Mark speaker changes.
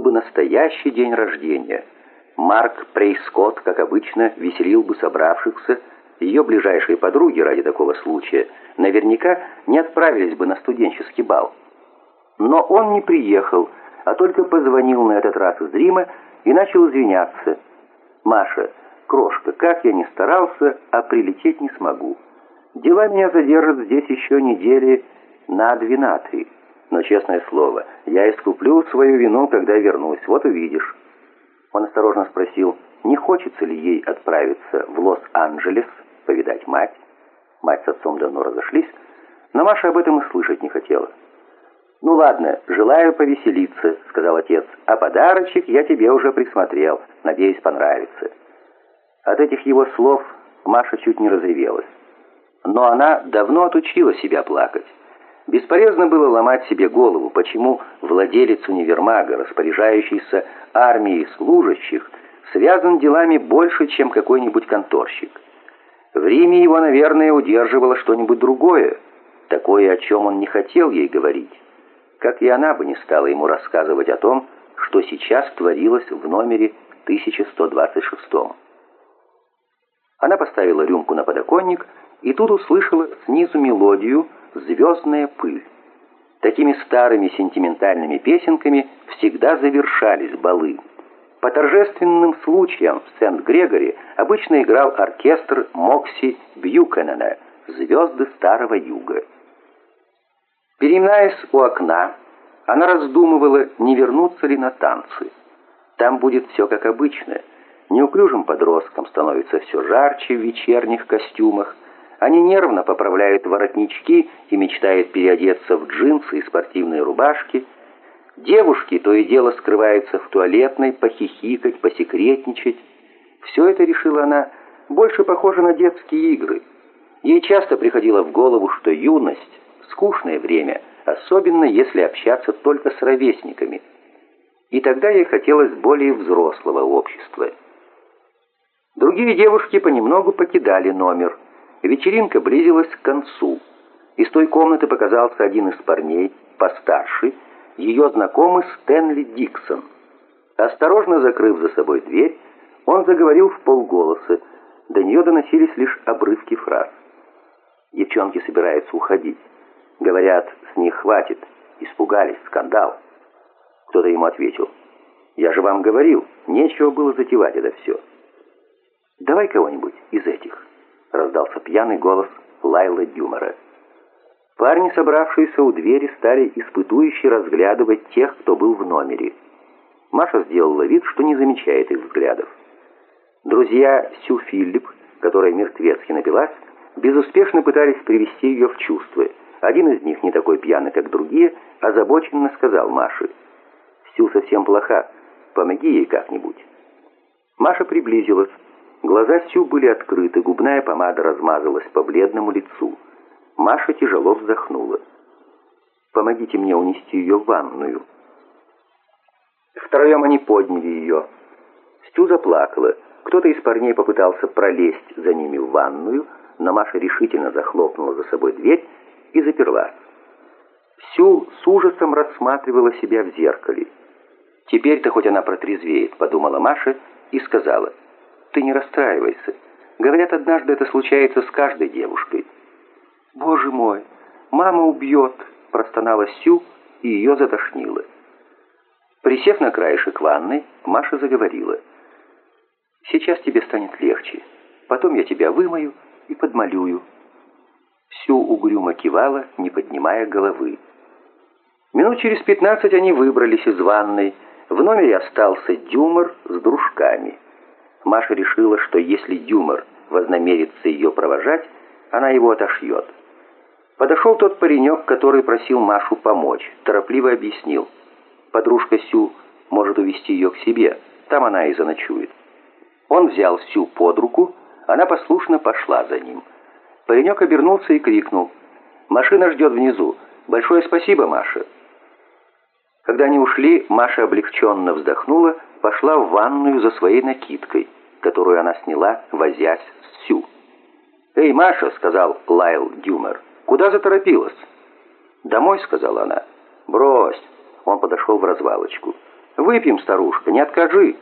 Speaker 1: был бы настоящий день рождения. Марк Прейскотт, как обычно, веселил бы собравшихся, ее ближайшие подруги ради такого случая наверняка не отправились бы на студенческий бал. Но он не приехал, а только позвонил на этот раз из Рима и начал извиняться. «Маша, крошка, как я ни старался, а прилететь не смогу. Дела меня задержат здесь еще недели на две на три. Но, честное слово, я искуплю свою вину, когда вернусь, вот увидишь». Он осторожно спросил, не хочется ли ей отправиться в Лос-Анджелес, повидать мать. Мать с отцом давно разошлись, но Маша об этом и слышать не хотела. «Ну ладно, желаю повеселиться», — сказал отец, «а подарочек я тебе уже присмотрел, надеюсь, понравится». От этих его слов Маша чуть не разревелась. Но она давно отучила себя плакать. Бесполезно было ломать себе голову, почему владелец универмага, распоряжающийся армией служащих, связан делами больше, чем какой-нибудь конторщик. В Риме его, наверное, удерживало что-нибудь другое, такое, о чем он не хотел ей говорить. Как и она бы не стала ему рассказывать о том, что сейчас творилось в номере 1126. Она поставила рюмку на подоконник и тут услышала снизу мелодию «Звездная пыль». Такими старыми сентиментальными песенками всегда завершались балы. По торжественным случаям в Сент-Грегори обычно играл оркестр Мокси Бьюкенена «Звезды Старого Юга». Переминаясь у окна, она раздумывала, не вернуться ли на танцы. Там будет все как обычно. Неуклюжим подросткам становится все жарче в вечерних костюмах. Они нервно поправляют воротнички и мечтают переодеться в джинсы и спортивные рубашки – Девушки то и дело скрываются в туалетной, похихикать, посекретничать. Все это, решила она, больше похоже на детские игры. Ей часто приходило в голову, что юность – скучное время, особенно если общаться только с ровесниками. И тогда ей хотелось более взрослого общества. Другие девушки понемногу покидали номер. Вечеринка близилась к концу. Из той комнаты показался один из парней, постарше, ее знакомый Стэнли Диксон. Осторожно закрыв за собой дверь, он заговорил в полголоса. До нее доносились лишь обрывки фраз. Девчонки собираются уходить. Говорят, с них хватит. Испугались, скандал. Кто-то ему ответил. «Я же вам говорил, нечего было затевать это все». «Давай кого-нибудь из этих», — раздался пьяный голос Лайла Дюмора. Парни, собравшиеся у двери, стали испытующе разглядывать тех, кто был в номере. Маша сделала вид, что не замечает их взглядов. Друзья Сю Филипп, которая мертвецки напилась, безуспешно пытались привести ее в чувство. Один из них, не такой пьяный, как другие, озабоченно сказал Маше, «Сю совсем плоха, помоги ей как-нибудь». Маша приблизилась. Глаза Сю были открыты, губная помада размазалась по бледному лицу. Маша тяжело вздохнула. «Помогите мне унести ее в ванную». Втроем они подняли ее. Стю заплакала. Кто-то из парней попытался пролезть за ними в ванную, но Маша решительно захлопнула за собой дверь и заперлась. Сю с ужасом рассматривала себя в зеркале. «Теперь-то хоть она протрезвеет», — подумала Маша и сказала. «Ты не расстраивайся. Говорят, однажды это случается с каждой девушкой». «Боже мой, мама убьет!» – простонала Сю, и ее затошнило. Присев на краешек ванны, Маша заговорила. «Сейчас тебе станет легче. Потом я тебя вымою и подмалюю». Сю угрюмо кивала, не поднимая головы. Минут через пятнадцать они выбрались из ванной. В номере остался Дюмор с дружками. Маша решила, что если Дюмор вознамерится ее провожать, она его отошьет. Подошел тот паренек, который просил Машу помочь. Торопливо объяснил. Подружка Сю может увести ее к себе. Там она и заночует. Он взял Сю под руку, она послушно пошла за ним. Паренек обернулся и крикнул. «Машина ждет внизу. Большое спасибо, Маша». Когда они ушли, Маша облегченно вздохнула, пошла в ванную за своей накидкой, которую она сняла, возясь с Сю. «Эй, Маша!» — сказал Лайл Дюмер. «Куда заторопилась?» «Домой», — сказала она. «Брось!» — он подошел в развалочку. Выпьем, старушка, не откажи!»